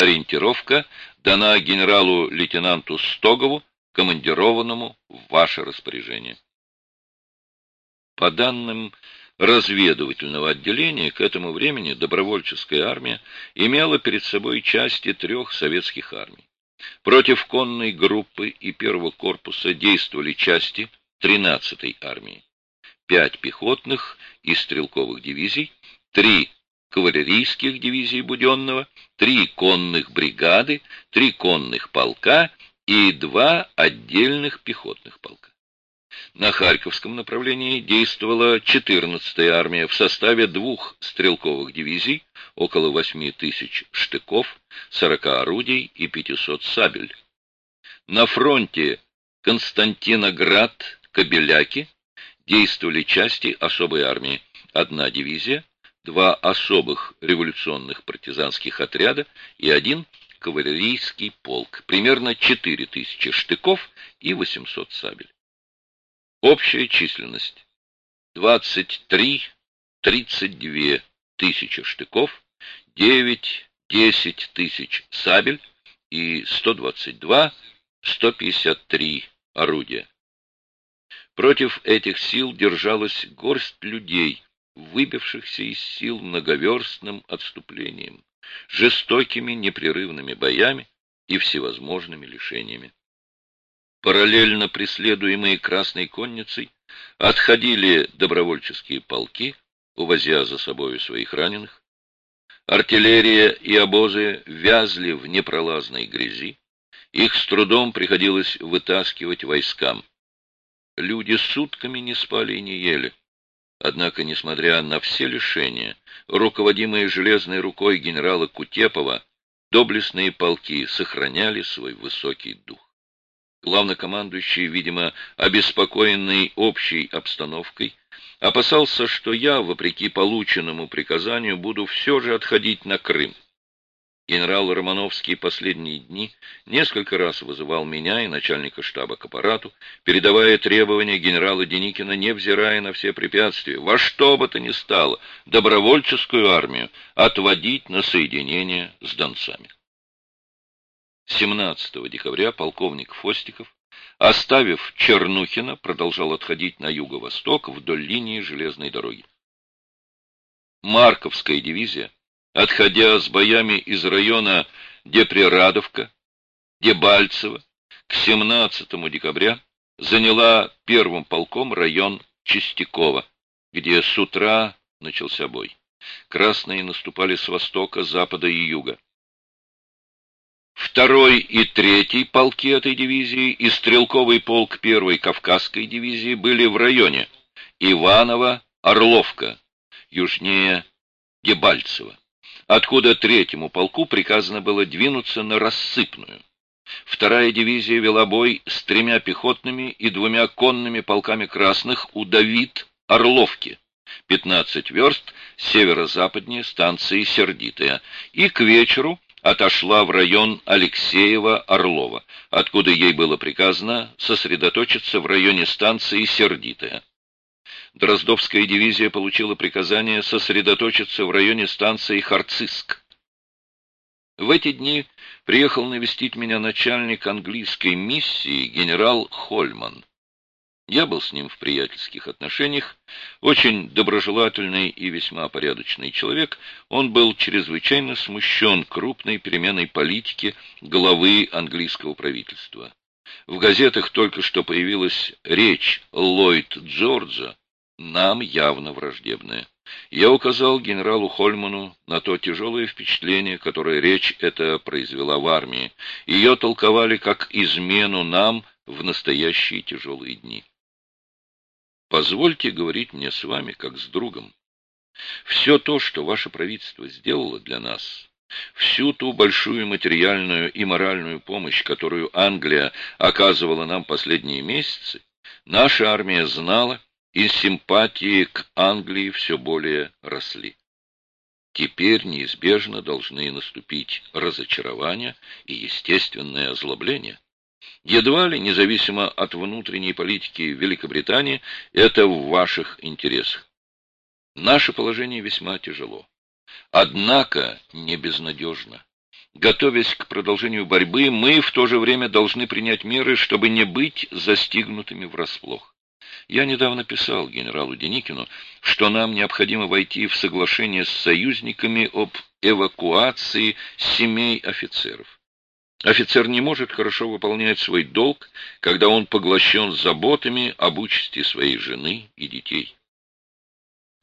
Ориентировка дана генералу-лейтенанту Стогову, командированному в ваше распоряжение. По данным разведывательного отделения, к этому времени добровольческая армия имела перед собой части трех советских армий. Против конной группы и первого корпуса действовали части 13-й армии. Пять пехотных и стрелковых дивизий, три кавалерийских дивизий Буденного, три конных бригады, три конных полка и два отдельных пехотных полка. На Харьковском направлении действовала 14-я армия в составе двух стрелковых дивизий, около 8 тысяч штыков, 40 орудий и 500 сабель. На фронте Константиноград-Кобеляки действовали части особой армии, одна дивизия, два особых революционных партизанских отряда и один кавалерийский полк, примерно 4000 штыков и 800 сабель. Общая численность 23-32 тысячи штыков, 9-10 тысяч сабель и 122-153 орудия. Против этих сил держалась горсть людей, выбившихся из сил многоверстным отступлением, жестокими непрерывными боями и всевозможными лишениями. Параллельно преследуемые Красной конницей отходили добровольческие полки, увозя за собою своих раненых. Артиллерия и обозы вязли в непролазной грязи. Их с трудом приходилось вытаскивать войскам. Люди сутками не спали и не ели. Однако, несмотря на все лишения, руководимые железной рукой генерала Кутепова, доблестные полки сохраняли свой высокий дух. Главнокомандующий, видимо, обеспокоенный общей обстановкой, опасался, что я, вопреки полученному приказанию, буду все же отходить на Крым. Генерал Романовский последние дни несколько раз вызывал меня и начальника штаба к аппарату, передавая требования генерала Деникина, невзирая на все препятствия, во что бы то ни стало, добровольческую армию отводить на соединение с донцами. 17 декабря полковник Фостиков, оставив Чернухина, продолжал отходить на юго-восток вдоль линии железной дороги. Марковская дивизия отходя с боями из района Деприрадовка, Дебальцево, к 17 декабря заняла первым полком район Чистякова, где с утра начался бой. Красные наступали с востока, запада и юга. Второй и третий полки этой дивизии и стрелковый полк первой Кавказской дивизии были в районе Иваново-Орловка, южнее Дебальцево откуда третьему полку приказано было двинуться на Рассыпную. Вторая дивизия вела бой с тремя пехотными и двумя конными полками красных у Давид-Орловки, 15 верст северо-западнее станции Сердитая, и к вечеру отошла в район Алексеева-Орлова, откуда ей было приказано сосредоточиться в районе станции Сердитая. Дроздовская дивизия получила приказание сосредоточиться в районе станции Харциск. В эти дни приехал навестить меня начальник английской миссии генерал Хольман. Я был с ним в приятельских отношениях, очень доброжелательный и весьма порядочный человек, он был чрезвычайно смущен крупной переменой политики главы английского правительства. В газетах только что появилась речь Ллойд Джорджа нам явно враждебное. Я указал генералу Хольману на то тяжелое впечатление, которое речь эта произвела в армии. Ее толковали как измену нам в настоящие тяжелые дни. Позвольте говорить мне с вами, как с другом. Все то, что ваше правительство сделало для нас, всю ту большую материальную и моральную помощь, которую Англия оказывала нам последние месяцы, наша армия знала и симпатии к Англии все более росли. Теперь неизбежно должны наступить разочарование и естественное озлобление. Едва ли, независимо от внутренней политики Великобритании, это в ваших интересах. Наше положение весьма тяжело. Однако не безнадежно. Готовясь к продолжению борьбы, мы в то же время должны принять меры, чтобы не быть застигнутыми врасплох. Я недавно писал генералу Деникину, что нам необходимо войти в соглашение с союзниками об эвакуации семей офицеров. Офицер не может хорошо выполнять свой долг, когда он поглощен заботами об участи своей жены и детей.